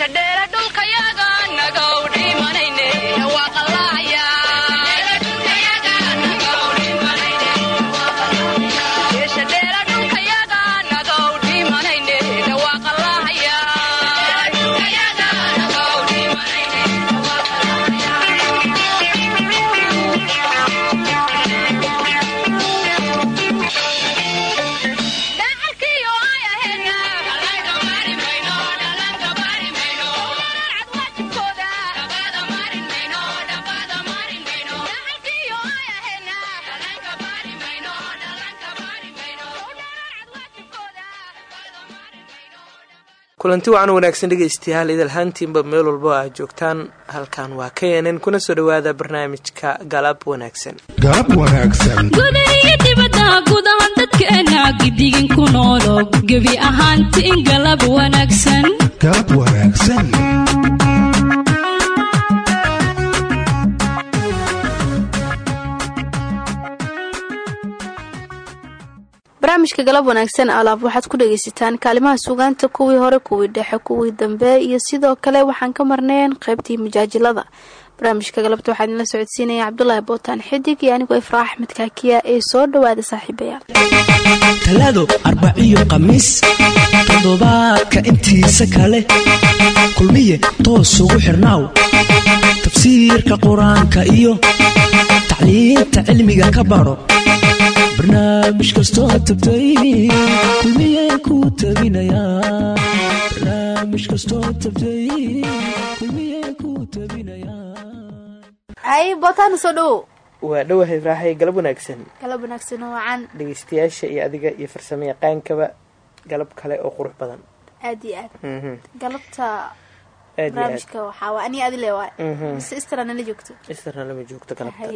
dheeradhulka kulanti wacan wanaagsan dhegaystayaal idalhaantiinba meel walbo aad joogtaan halkan waa k n n kuna soo dhowaada barnaamijka galab wanaagsan. Galab wanaagsan. Gudahiyo dibadda guud ahaan dadkeena gidigin ku noolo gebi ahaantiin galab wanaagsan. Galab wanaagsan barnaamijka galab wanaagsan alaab waxaad ku dhagaysataan kaalimaha sugaanta kuwii hore kuwii dhexe kuwii dambe iyo sidoo kale waxaan ka marnayn qaybtii majaajilada barnaamijka galabta waxaa idinla socodsiinaya cabdulaahi bootaan xidig iyo anigoo ifraa axmed kaakiya ee soo dhowaada saaxiibayaal. Talaado arbaciyo khamiis toddobaadka intiisa kale. Kulmiye toos ugu xirnaaw. Tafsiirka qur'aanka iyo tacliinta cilmiga ka baro barnaamij kastoo soo dhowow waa dhowahay raaxay galab wanaagsan galab wanaagsan oo wacan dhegaystayaasha iyo adiga iyo farsamo yaqaankaba galab kale oo qurux badan. Aad iyo aad Mhm. galabta istarna lama joogto? Galabta.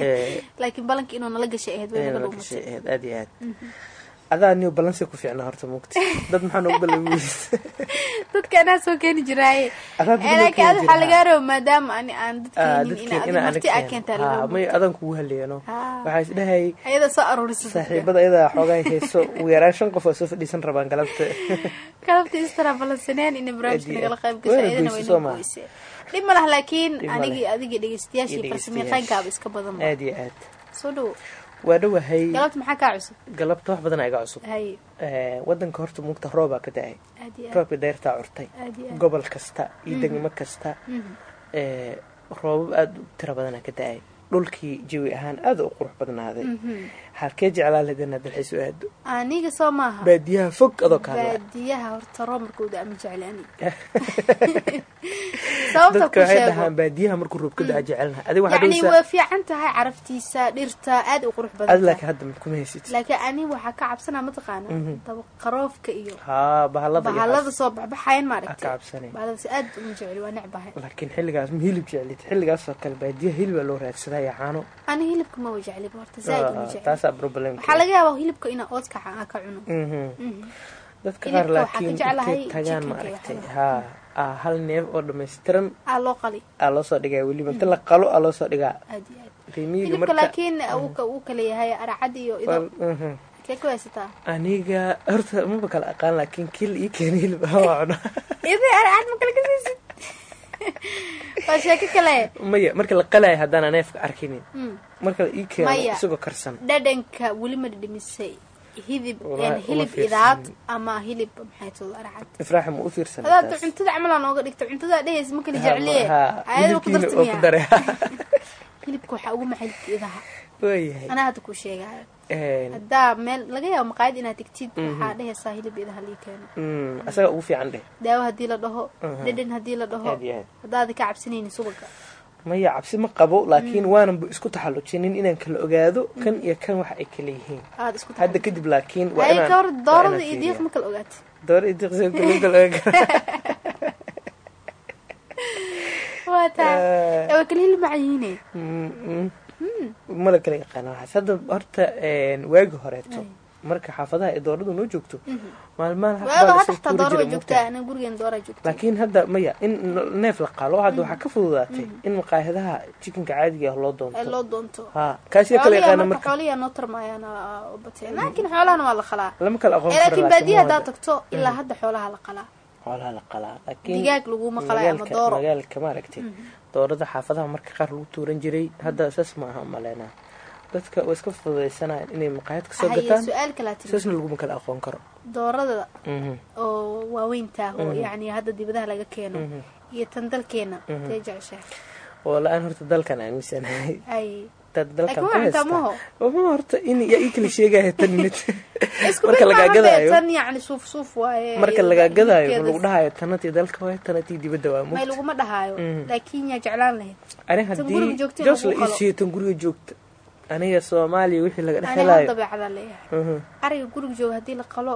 Eh, laakiin balanka inuu nala gashay ahayd gashay aad iyo aad adaa niyo balansi ku fiicna horta muugta dad maxaa noogu ballan dadka anaa soo keeni jiraaye laakiin ad waxaa lagaa raba maadaama ani aan Ah, dadkeenin dadkeen ina ina adi marti aa anagteen keentaa ha laga may adan kugu haleeno Ah. waxaa is dhahay ayada soo aruurisa saaxiibada iyadaa xoogaa hayso ugu yaraan shan qof oo soo fadhiisan rabaan galabta. Galabta istara balansaneen ina barnaamijka nagala qayb Wayna ayadana wayna goysay dhib ma lah laakiin anigii adiga dhegeystayaashii Iyo farsamayaqaankaaba iska badan ba aad iyo aad. Soo dhowo waa dhowahay galabta wax badan iga cusub. Eh, wadanka horta muugta roobaa ka da'ay. Roobka deyrtaa curtay. Gobol kasta iyo degmo kasta. Mhm. eh, roobab aada u tiro badana ka da'ay. Dhulkii jawi ahaan aada u qurux badnaaday Mhm. halkee jeclaa lahayd inaad dalxiis u aado aniga soo maaha. Baadiyaha fog adoo kaala baadiyaha horta roomarkooda ama jecel ani. Sababta dadka ku waxay dhahaan baadiyaha markuu roob ka da'a jecelnaha adiga waxaa dhowsaa way fiican tahay caraftiisa dhirta aad u qurux ad badan tahay hadda kuma haysid laakiin ani waxaa ka cabsanaa mataqaana Mhm. daba qaroofka iyo haa bahalada bahalada soo baxbaxayan Aa ka maaragtay cabsanay bahaladaas aad uma jeceli waa necbahay laakiin xilligaas ma hilib jeclid. Xilligaasoo kale baadiyaha hilibaa loo raadsadaa iyo caano. Ani hilibka ma wa jecliba horta zaaid uma jecli waxaa laga yaabaa hilibka inaa oodka ka cuno. Mhm. Mhm. dadka qaar laakiin intay tagaan ma aragtay haa. aa hal neef oo dhammaystiran aa loo soo dhigaa weliba inta la qalo aa loo soo dhigaa. Mhm. aniga horta maba kala aqaan laakiin kil ii keena hilib ah maya marka la qalaayo haddaan neefka arkinin Mm. marka la ii keeno isagoo karsan. dhadhanka weli ma dhadhamisay hidib hilib idaad ama hilib maxay todo aracad. Ifraaxa ma u fiirsan hadaad cuntada camalaa nooga dhigto cuntada dhehaysa ma kala jecliye ayadoo ku dartamiya. hilibka waxaa ugu maxay hilibka idaha anaa hadda kuu sheegaayo Een, haddaa meel laga yaabo maqaayad inaad tegtid waxaa dhehaysaa hilib idaha lii keeno mm, asaga ugu fiican dheh. Daawo haddii la dhaho dhadhan haddii la dhaho aad iyo aad. haddaada ka cabsanaynin subaga. Maya cabsi ma qabo laakiin waananba isku taxallujinin inaan kala ogaado kan iyo kan waxa ay kala yihiin. Hadda kadib laakiin waa hay inaan ka hor waa doorada inaan iyo fiiriyaa. diiq ma kala ogaati dooro iyo diiq soo kala kala ogaa waa taa. Ee waa kala hilib macayiine Mm, mm. Mala kala yaqaana waxaas hadda horta waagi horeeto. Marka xaafadaha ee dooradu noo joogto maalmaha waaga hadda maya in neef la qalo hadda waxaa ka fududaatay in maqaayadaha chikinka caadiga ah loo doonto. Loo doonto. Ha kaas yaa kala yaqaana marka marka xooliyaa noo tarmaayaan bateen laakiin xoolahana waa la qalaa. Lama kala aqoon magaalka maaragtay doorada xaafadaha marka qaar lagu tuuran jiray. Hadda saas ma aha maleynaa dadka way iska fududaysanayaan inay maqaayad ka soo haye gataan. su'aal kalaa tiri saasna laguma kala aqoon karo. Doorada Mhm. oo waaweyntaa oo yacni hadda dibadaha laga keeno iyo tan dalkeena. Tee jeceshahay? Oo la'aan horta dalkan aaminsanahay dad dalkan ku waa haysta. cuntaa maho. ma horta in yaa ii kala sheegaya tan isku marka lagaa gadaayo marka lagaa gadaayo ma lagu dhahayo tanatii dalka waay tanatii dibadda waa dhahaayo Mhm. ani haddii joogta in joos lagu la ii qalo. siiyo tan guriga joogta. Aniga soomaaliya wixii laga leeyahay. Mhm.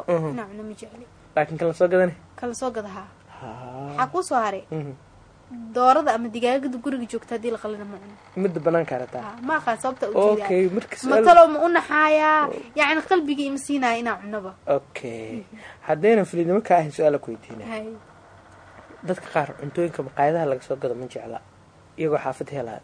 Mhm. laakiin kan la doorada ama digaagada guriga joogta haddii la qalana ma cuno. Midda banaanka rataa Ah, ma aqaan sababta okay marka ma su'aal talo ma u naxaayaa yacni qalbigii ima siinaya inaa cunaba. Okay. Haddaynan filidnimo ka ahayn su'aala ku weydiina hay. Dadka qaar cuntooyinka maqaayadaha laga soo gado ma jecla. Iyagoo xaafad helaya.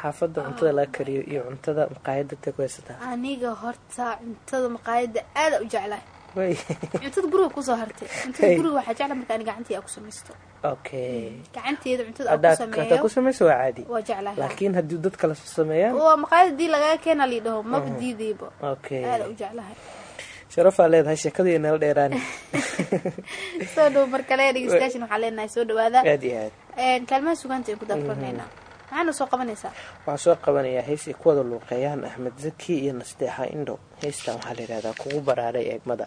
Xaafadda cuntada laga kariyo iyo cuntada maqaayadda ta ku haysataa aniga horta cuntada maqaayada aada u jeclahay cuntada guriga ku soo hartay. Cuntada Hey. guriga waxaa jecla marka ani gacantii aa ku samaysto. Okay gacanteeda cuntada aa ku haddaad hataa sameeyo ku samayso waa caadi. Waa jeclahay. Laakiin haddii dad kale soo sameeyaan waa lagaa keena lii dhaho maba diidayba okay aada u jeclahay. Sharafaa leedahay sheekadii nala dheeraani soo dhow mar kale dhegeystayaashan waxaa leenahay soo dhawaada aad iyo aad. Kaalmaha sugaanta ay ku daafurnaynaa maxaana soo qabanaysaa? Waxaan soo qabanayaa heys ay ku wada luuqeeyaan axmed zaki iyo nasteexa indho heystan waxaa la yidhahdaa kugu baraaray eegmada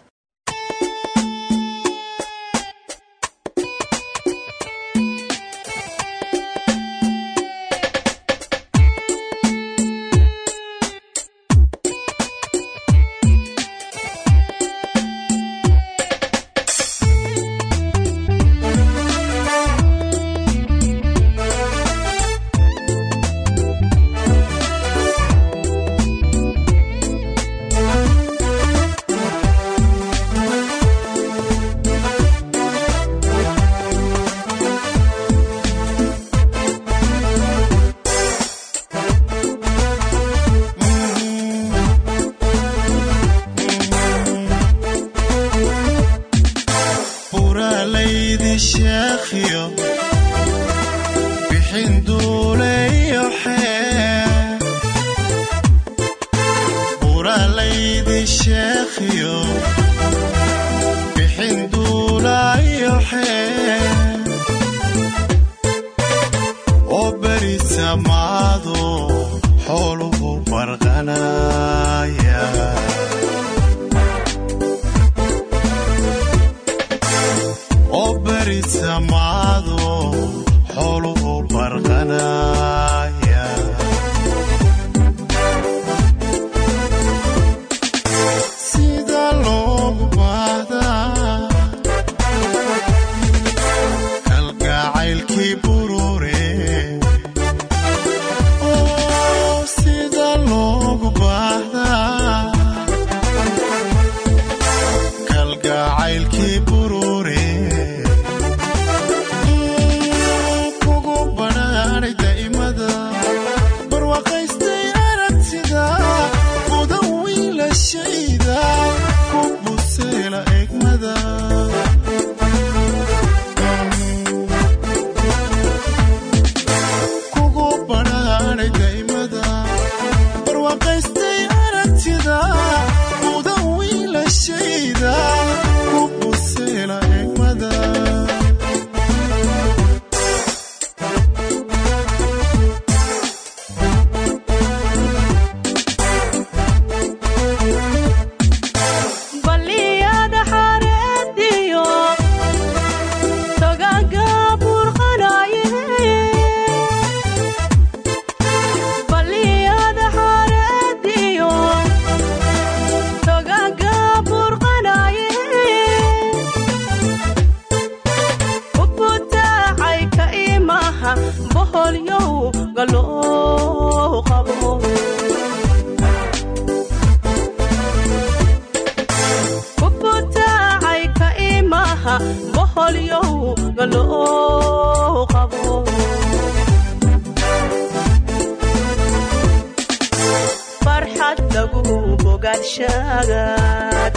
lagu bogaadshagaad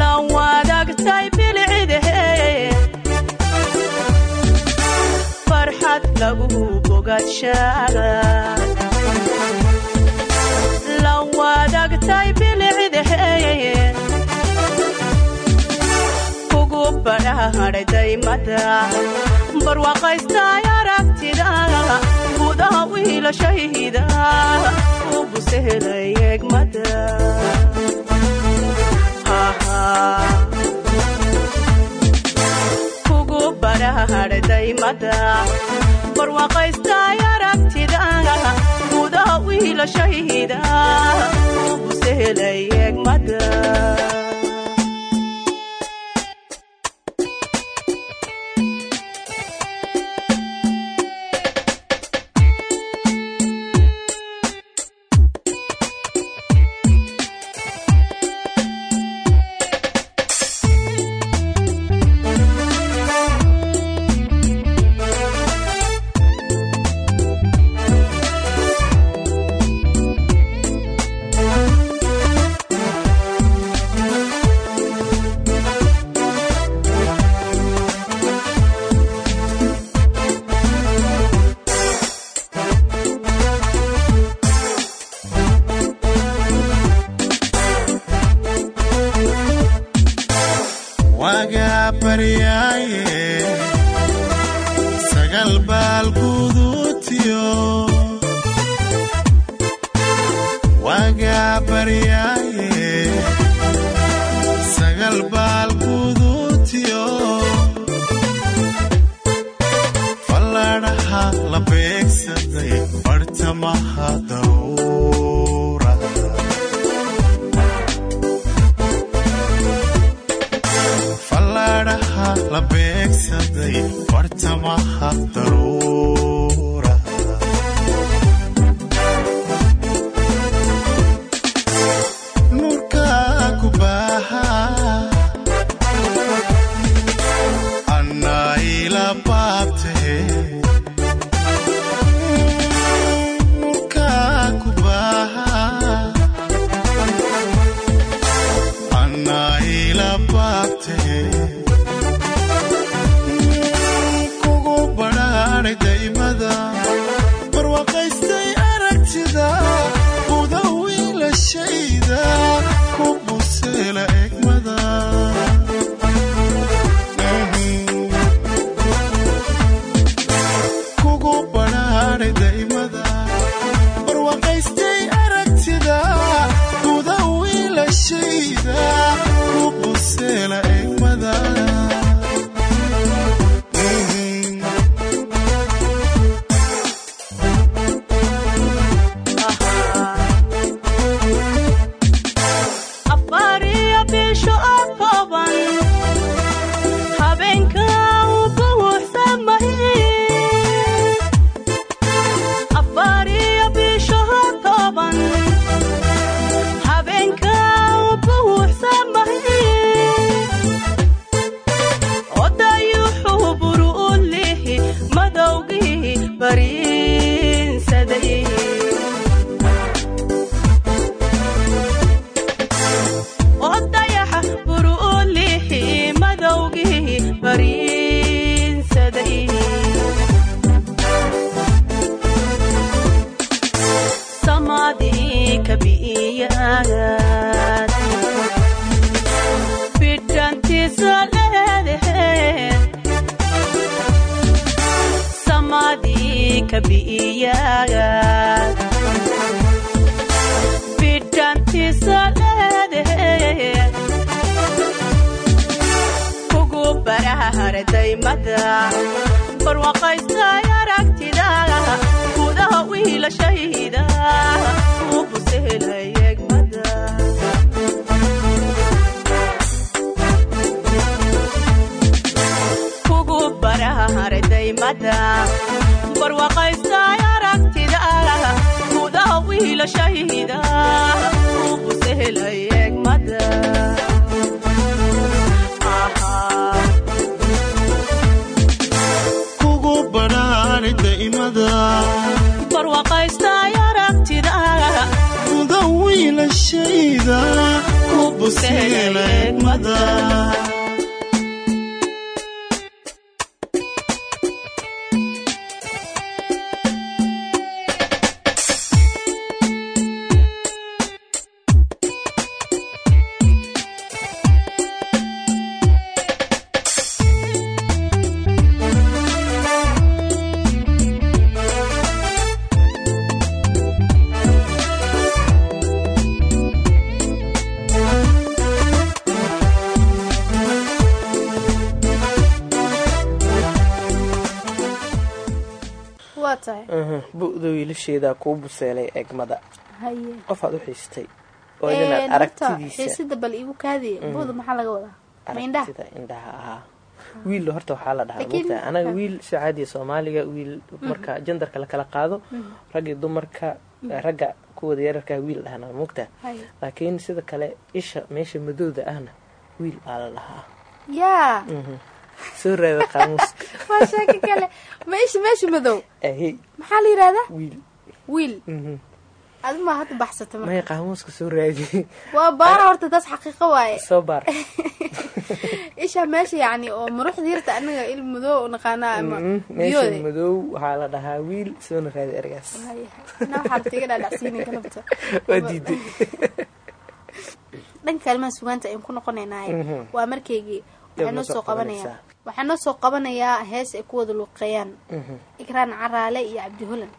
la wadaagtay bilcidahe farxad lagu bogaadshagaad la wadaagtay bilcidahe kugu badhaha hadhay daymada barwaaqaystay aragtida gudaha wiilashayda ugu sehelay egmada kugu badhaadhay daymada barwaaqaystay aragtida gudaha wiilashayda ugu sehelay egmada daymada barwaaqaystay aragtida gudaha daymada barwaaqaystay aragtida gudaha u busehelay egmada buda wiilashayda ku buseela egmada bu'da wiilasheedaa kuu buseelay egmada qofaad u xiistay oo idinaad Ee, horta, aragtidiisa xiisida bal igu kaadiye. Buuda maxaa laga wadaa? Ma indhaha ahaa wiil horta waxaa la dhahaa anaga wiil si caadiya soomaaliga wiil marka jandarka la kala qaado ragii dumarka ragga kuwada yararkaa wiil dhahna haye. Laakiin sida kale isha meesha madowda ahna wiil baa la dhahaa Mhm. Soo raada qaamuuska waa sheeko kale. Meesha meesha madow. Maxaa la yidhahdaa wiil. Wiil. Mhm. adimaa hadda baxsata maya qaamuuska soo raadi. Waa baara horta taas xaqiiqo waaye. Soo baar. Isha meesha yacni oo muruxda yarta anaga il madow naqaanaa ama Mhm, meesha madow waxaa la dhahaa wiil soona raadi ergaas. Haye. Ina waxaa la tiga dhaadhacsiinin galabta waa diiday dhanka kalimaha sugaanta ayaan ku noqonaynaaye Mhm. waa markaygii waxaa noo soo qabanayaa. Waxaa noo soo qabanayaa hees ay ku wada luuqeeyaan Mhm. ikraan caraale iyo cabdi holan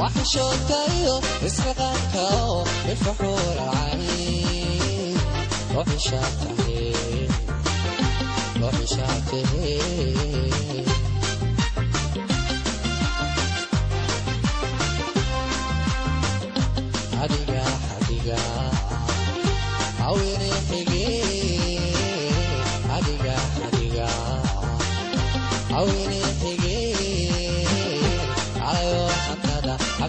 waxishookayo isxilqaanka oo ifka xuuracay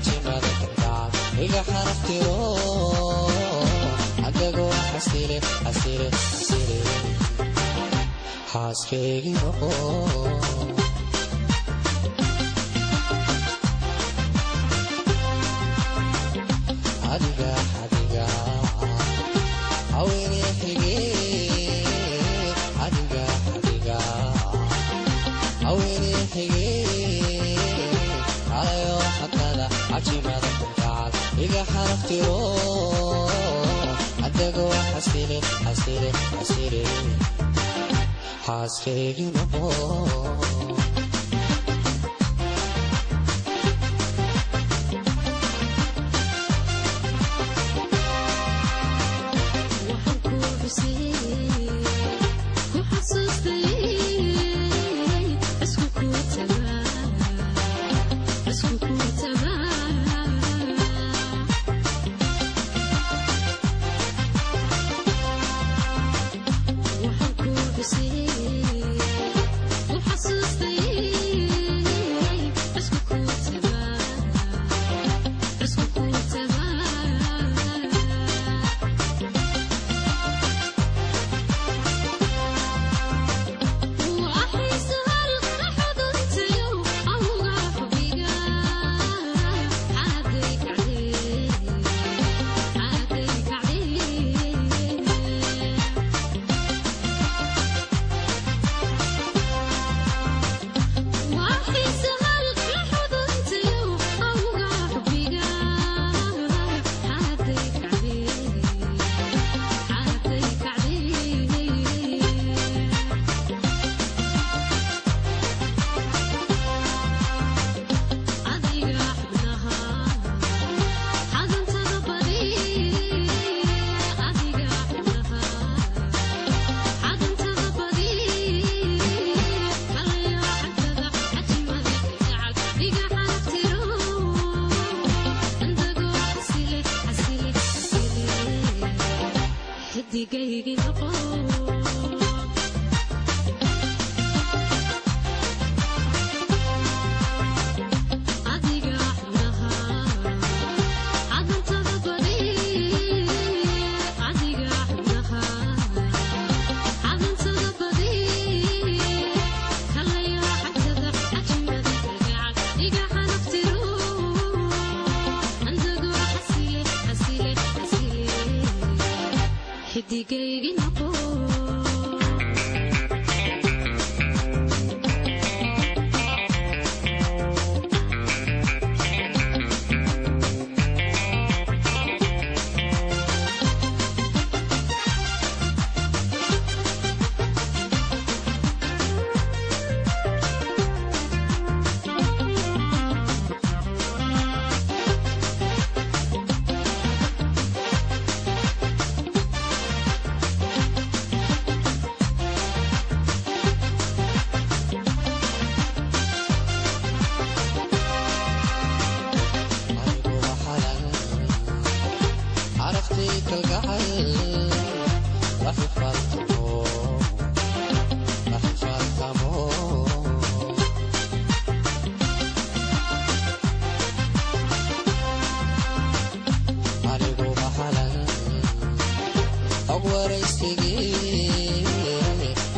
xantada xajimada kardaan iga xaraftiro adago xasile xasile xasile xaaskeygi noqo adiga kunkacal iga xaraftiro adago xasile wakhtigaygii aqoon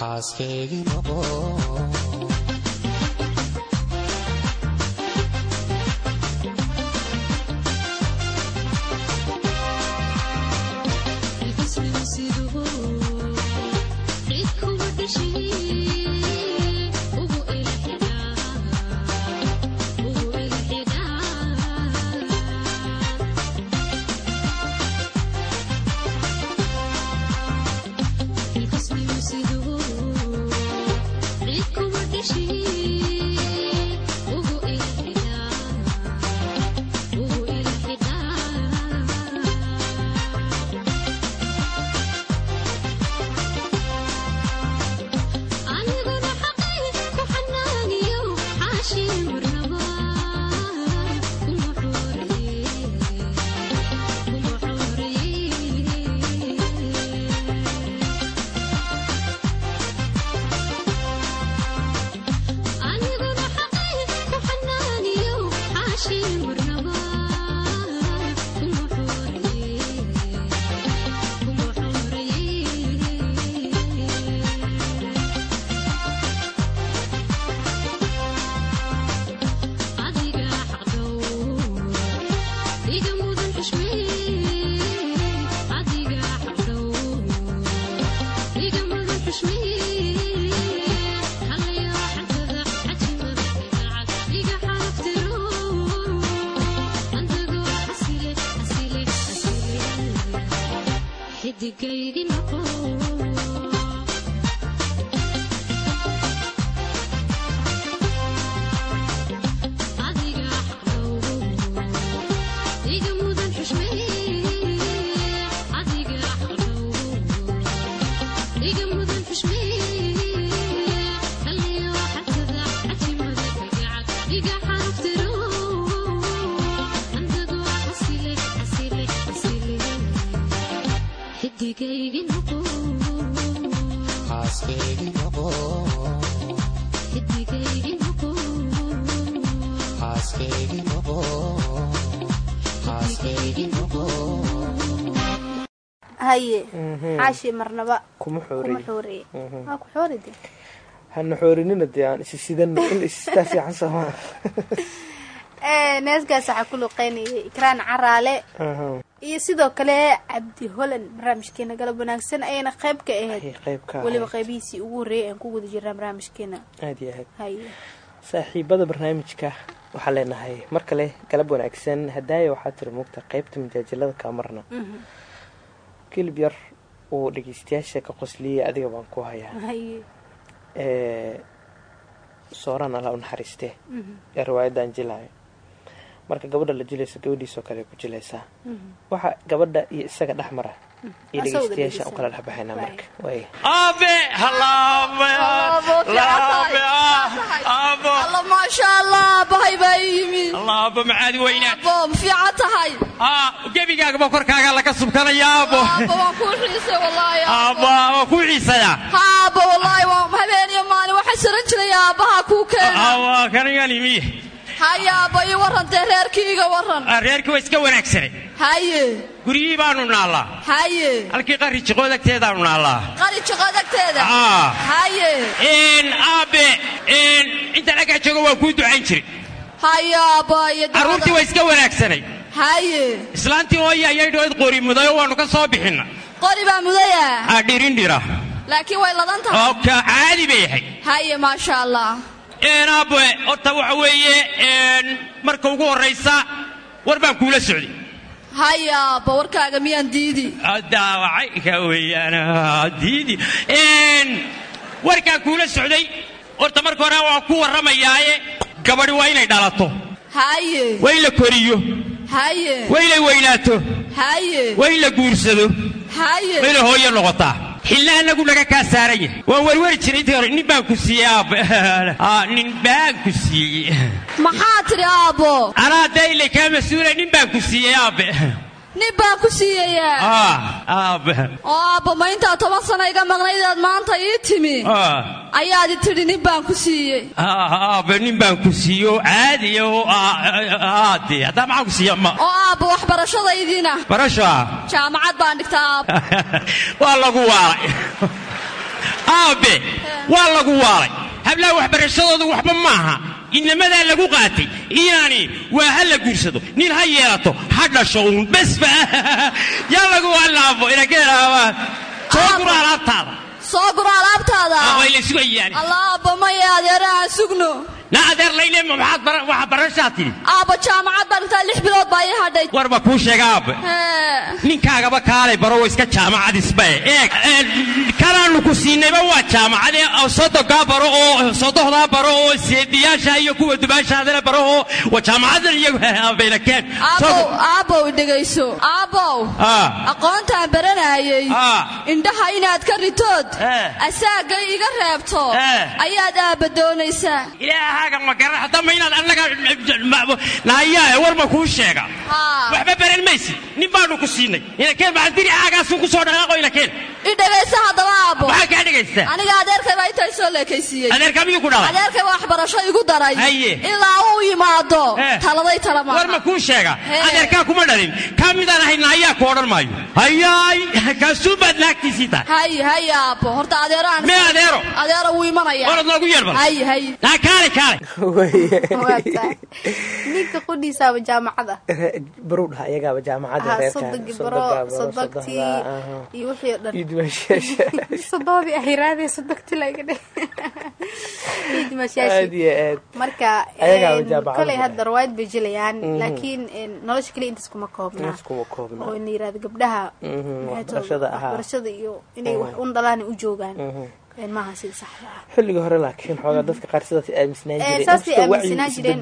xaaskeygi noqo haye caashi marnaba. Kuma waa ku de hana xoorinina dee aan isi sidano in isistaa fiican soomaa neeskaas waxaa ku luqeynayay ikraan caraale. Iyo sidoo kale cabdi holan barnaamijkeena galab wanaagsan ayayna qayb ka ahayd. Weliba qaybihiisii ugu horreeyay aan ku guda jirnaa barnaamijkeena. Aad iyo aad. Saaxiibada barnaamijka waxaan leenahay mar kale galab wanaagsan hadaaya waxaa tiri mugta qaybta majaajilada kaa marna kilib yar uu dhegeystayaasha ka qosliyey adiga baan ku hayaa. Ee sooraan alla u naxariiste ee riwaayadan jilayo marka gabadha la jilayso gabadhiisoo kale ku jilaysaa. Waxa gabadha iyo isaga dhex gebigaagaba korkaaga laga subkanaya aabo abo waan kuu xiisay wallaahi aabo waa ku xiisaya ha abo wallaahi waa habeen iyo maalin waxaa saran jiray aabbaha kuu keena aabo kanigan imi haya abo ii warran. Dee reerkiiga warran reerkii waa iska wanaagsanay haye. Guryihii baanu naallaa. Haye. Halkii qarri jiqood agteedaanu naallaa. Qari jiqadagteeda Aa. haye. N aabe n inta dhagaa jooga waa kuu ducayn jiray. Haya abo iyo carruurtii waa iska wanaagsanay haye. Islaantii hooya ayay dhood qori mudayo waanu ka soo bixinna qori baa mudaya aa dhirindhira laakiin way ladan tahay. Caadi bay yahay haye maasha allah aabe horta waxa weeye marka ugu horraysa war baan kuula socday haya abo warkaaga miyaan diidi? Daawacay ka weeyaan diidi. Warkaan kuula socday horta marka hore waan ku warramayaaye gabadhi waa inay dhalato. Haye waa in la koriyo. Haye waa inay weynaato. Haye waa in la guursado. Haye waa inay hooyo noqotaa xilla anagu naga kaa saaran yahay. Waan werweri jiray intii hore nin baan ku siiyey nin baan ku siiyey. Maxaa tidhi aabbo? Anaa ilay kaa mas'uulay nin baan ku siiyey aabe nin baan ku siiyayaa Ah, aabe oo aabbo ma toban sana iga maqnaydeed maanta ii timi. Ah, ayaad i tidhi nin baan ku siiyey ah, aabe nin baan ku siiyo caadiya oo aade haddaa maxaan ku siiya ma oo aabbo waxbarashadaydiina barasho ah jaamacad baan dhigtaa aabbo waa lagu waalay aabe waa lagu waalay hablaha waxbarashadoodu waxba maaha inamadaa lagu qaatay? Inaani waa ha la guursado. Nin ha yeelato ha dhasho uun besba yaa lagu waalaabo inageelaaba soo gura alaabtaada soo guro alaabtaada Ah, way la sugayaan alla aabbo maya adeeraha sugno adeer layne maxaad bara- waxa barashaa tidhi. Aabbo jaamacad baan dhigtaa lix bilood baa ii hadhay. War ba kuu sheega ninkaagaba kaalay baro iska jaamacadisbae eeg ee, kanaanu ku siinayba waa jaamacade oo sodogaa baro oo sodohdaa baro oo seediyaasha iyo kuwa dubaashaadana baro oo waa jaamacadan iyagu baynakeen aabbow aabbow dhegayso. Aabbow Ah. aqoontaan baranayay Ah. indhaha inaad ka ritood Eh. asaagay iga reebto Eh. ayaad aabba doonaysaa ilaahaaga ma garan haddama inaad annaga nahayaa war ma kuu sheega waxba baran maysid nin baanu ku siinay. Inakeen maxaa diri caagaasun ku soo dhaqaaqo inakeen i dhegayso haddaba aabbo maxaa kaa dhegaysta aniga adeerkay baa intaa soo leekaysiiyey adeerkaa miyuu ku dhalay adeerkay waa waxbarasho igu daray. Ilaa uu yimaado. Taladay tala war ma maaha kuu sheega. Hee. adeerkaa kuma dhalin kaa midaan ahay nahayaa ku odhan maayo. Hayaay. Kaasuu baad naagtiisii tahay hay hay aabbo horta adeeraan mee adeero. Adeero wuu imanaya. Orad noogu yeerbal hay hay kaale waa tahay ninka qudhiisaaba jaamacada. Barow dhaha iyagaaba jaamacadda ha reerka sodogii baro sodogtii iyo wixii dhan iyo dumaashaasha sodoodii ay raadee sodogti laga dhe iyo aad dimashaashii iyo aad marka Ayagaaba een, jaamacada kolay ku hadda rawaayad bay jilayaan laakiin een, nolosha keliya intaas kuma koobnaa. oo ina yiraahdo gabdhaha Mhm, waxbarashada iyo inay wax un dhalaan u joogaan. Ah. Xilliga hore laakiin xoogaa dadka qaar sidaas aaminsanaan Ee, jireen.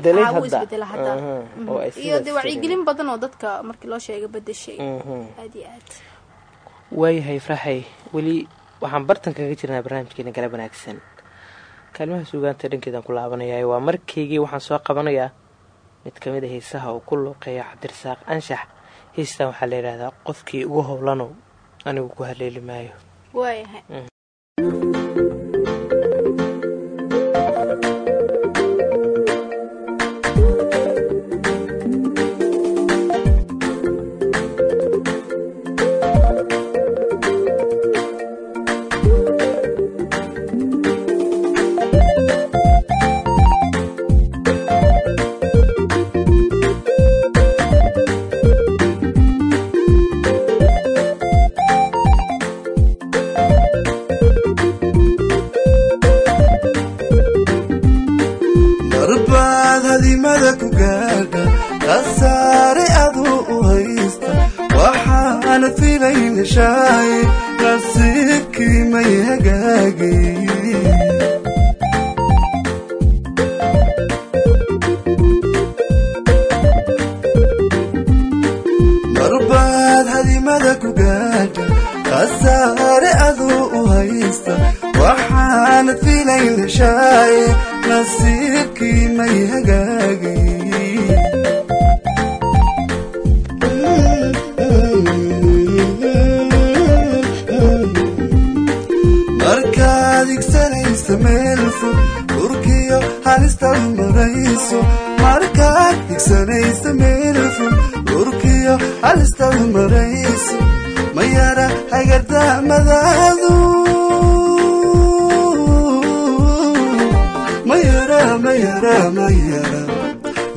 Mhm. iyo wacyigelin badan oo dadka markii loo sheega bedeshay Mhm. aad iyo aad waayahay faraxay weli waxaan bartan kaga jirnaa barnaamijkeena galab wanaagsan. Kaalmaha suugaanta dhankeedaan ku laabanayaa waa markaygii waxaan soo qabanayaa mid ka mid a heesaha uu ku luuqeeya cabdirasaaq anshax. Heestan waxaa la yidhaahdaa qofkii ugu howlanow anigu ku haleeli maayo khasaare aduu u haysta waxaanad filayn heshaay nasiibkii may hagaagay. Markaad igsanaysa meel fog dhurkiyo halistaad marayso. Markaad igsanaysa meel fog dhurkiyo halistaad marayso mayara hagardamadaadu mayara mayara mayara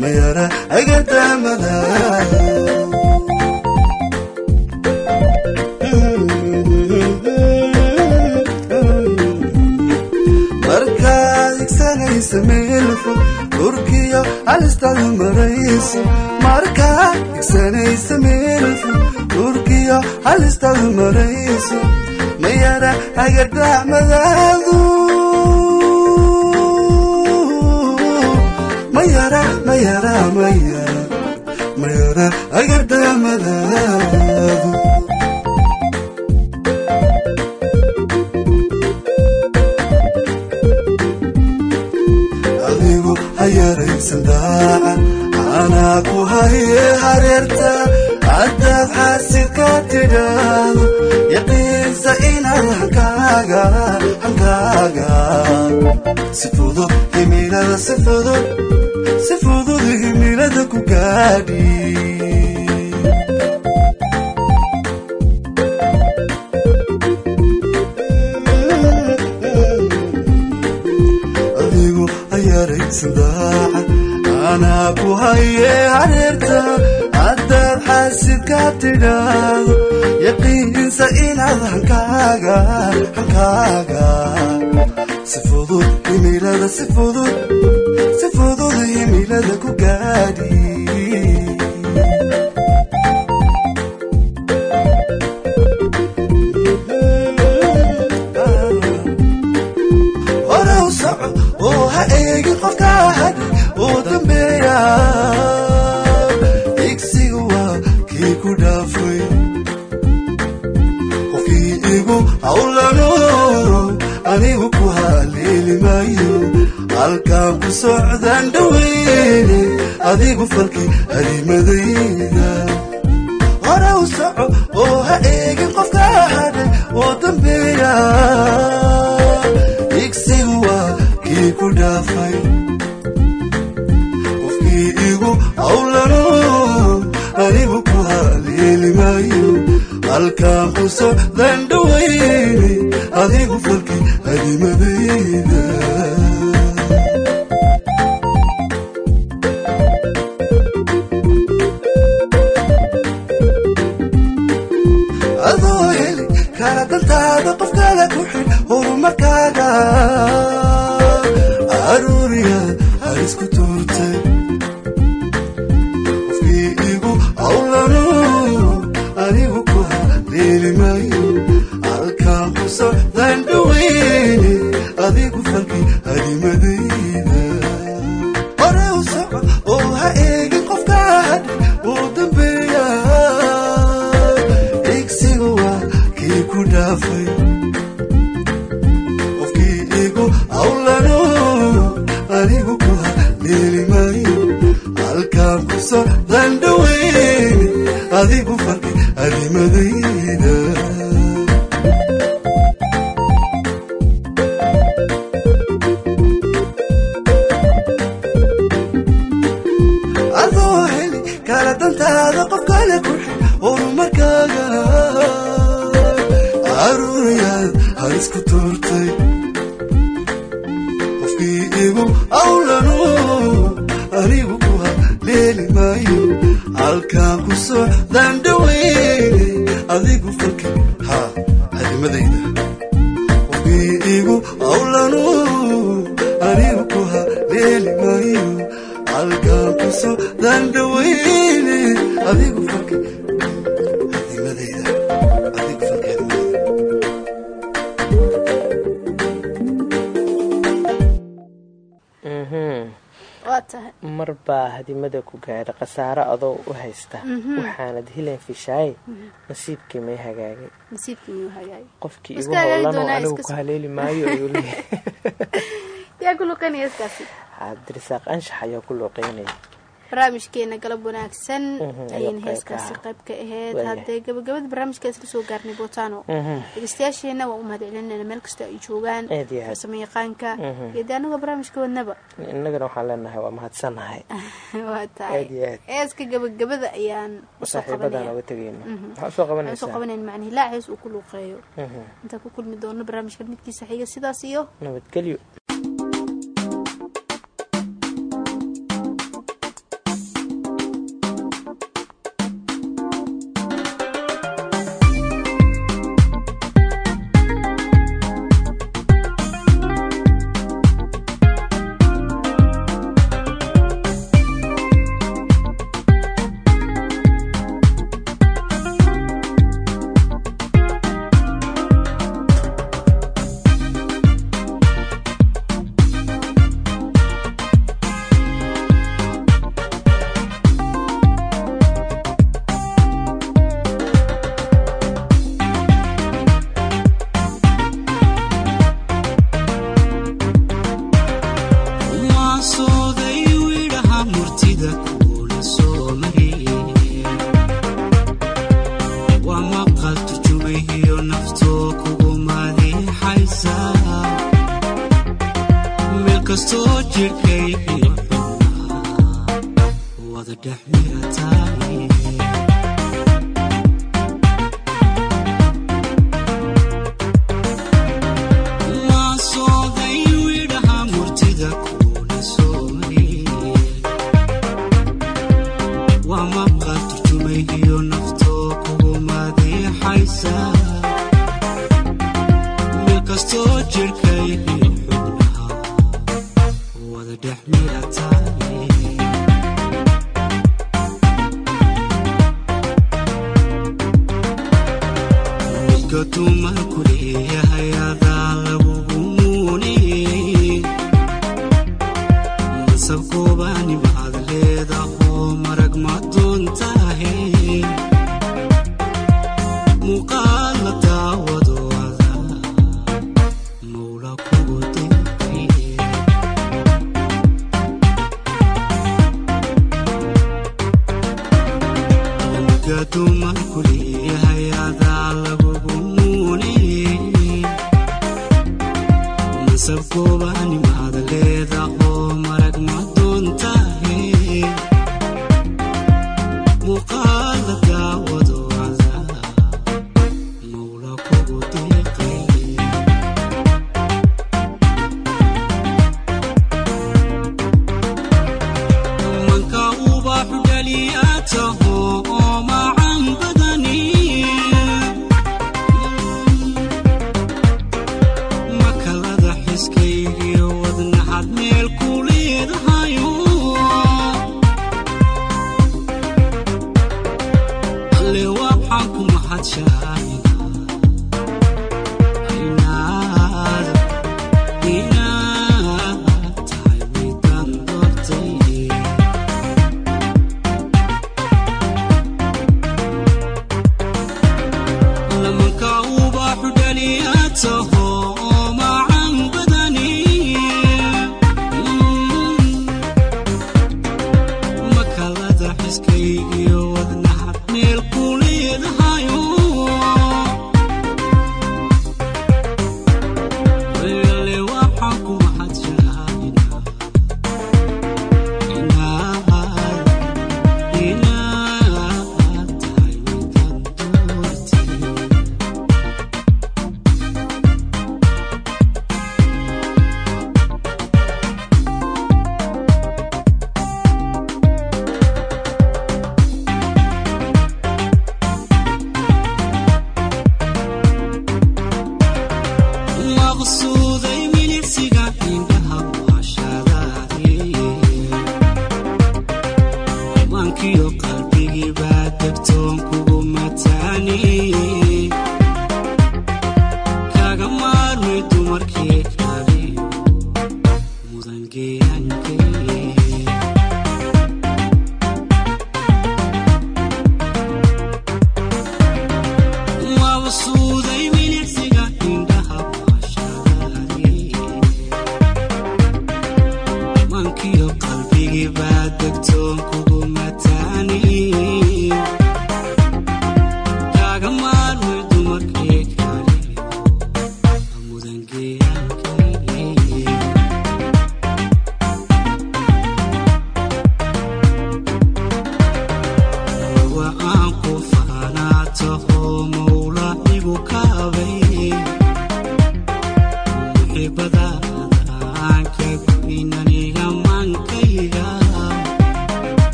mayara hagardamadaadu markaad igsanaysa meel fog dhurkiyo halistaad marayso mayara hagardacmadaadu mayara mayara adigu ha yaraysan daacan anaa ku haye hareerta haddaad xaasidka tidhaahdo yaqiinsa inaad hankaaga si fudud himilada si fudud si fudud himilada ku gaadhi adigu ha yaraysan daacan anaa ku haye hareerta haddaad xaasidka tidhaahdo yaqiinsa inaad hankaaga hankaaga si fudud himilada si fudud si fudud himilada ku gaadhi halkaan ku socdaan dhaweyne adigu falkii hadimadayda hore u soco oo ha eegin qofka hadhay oo dambeeya igsigu waa kii ku dhaafay. Qofkii igu hawlano anigu ku haleeli maayo halkaan ku socdaan dhaweyne adigu falkii kala dantaada qof kale xid horumarkaaga ku haleeli maayo. Halkaan ku socdaan dhaweyne adigu falki ha hadimadayda baa hadimada ku gaadha khasaaro adoo u haysta. Waxaanad hilan fishaaye nasiibkii may hagaagay qofkii igu howlanoo anigu ku haleeli maayo ayuu leeyahay. Yaa ku luqanaya iskaasi. Cabdirisaaq anshax ayaa ku looqeynaya barnaamijkeena galab wanaagsan. Ayayna heeskaasi qayb ka Waayahay. haddee gabagabada barnaamijka isla soo gaarnay bootano Mhm. dhegeystayaasheena waa u mahadcelinayna meel kastoo ay joogaan. Farsamo yaqaanka. Iyo anagoo barnaamijka wadnaba. Innagana waxaan leenahay waa mahadsannahay. Waa tahay. Heeska gabagabada ayaan waxaa u soo waxaan u soo qabanaysaa qabanayna macnihi laa hees uu ku luuqeeyo intaan ku kulmi doono barnaamijka midkiisa xiga sidaas iyo nabadgelyo meel kastoo jidhkay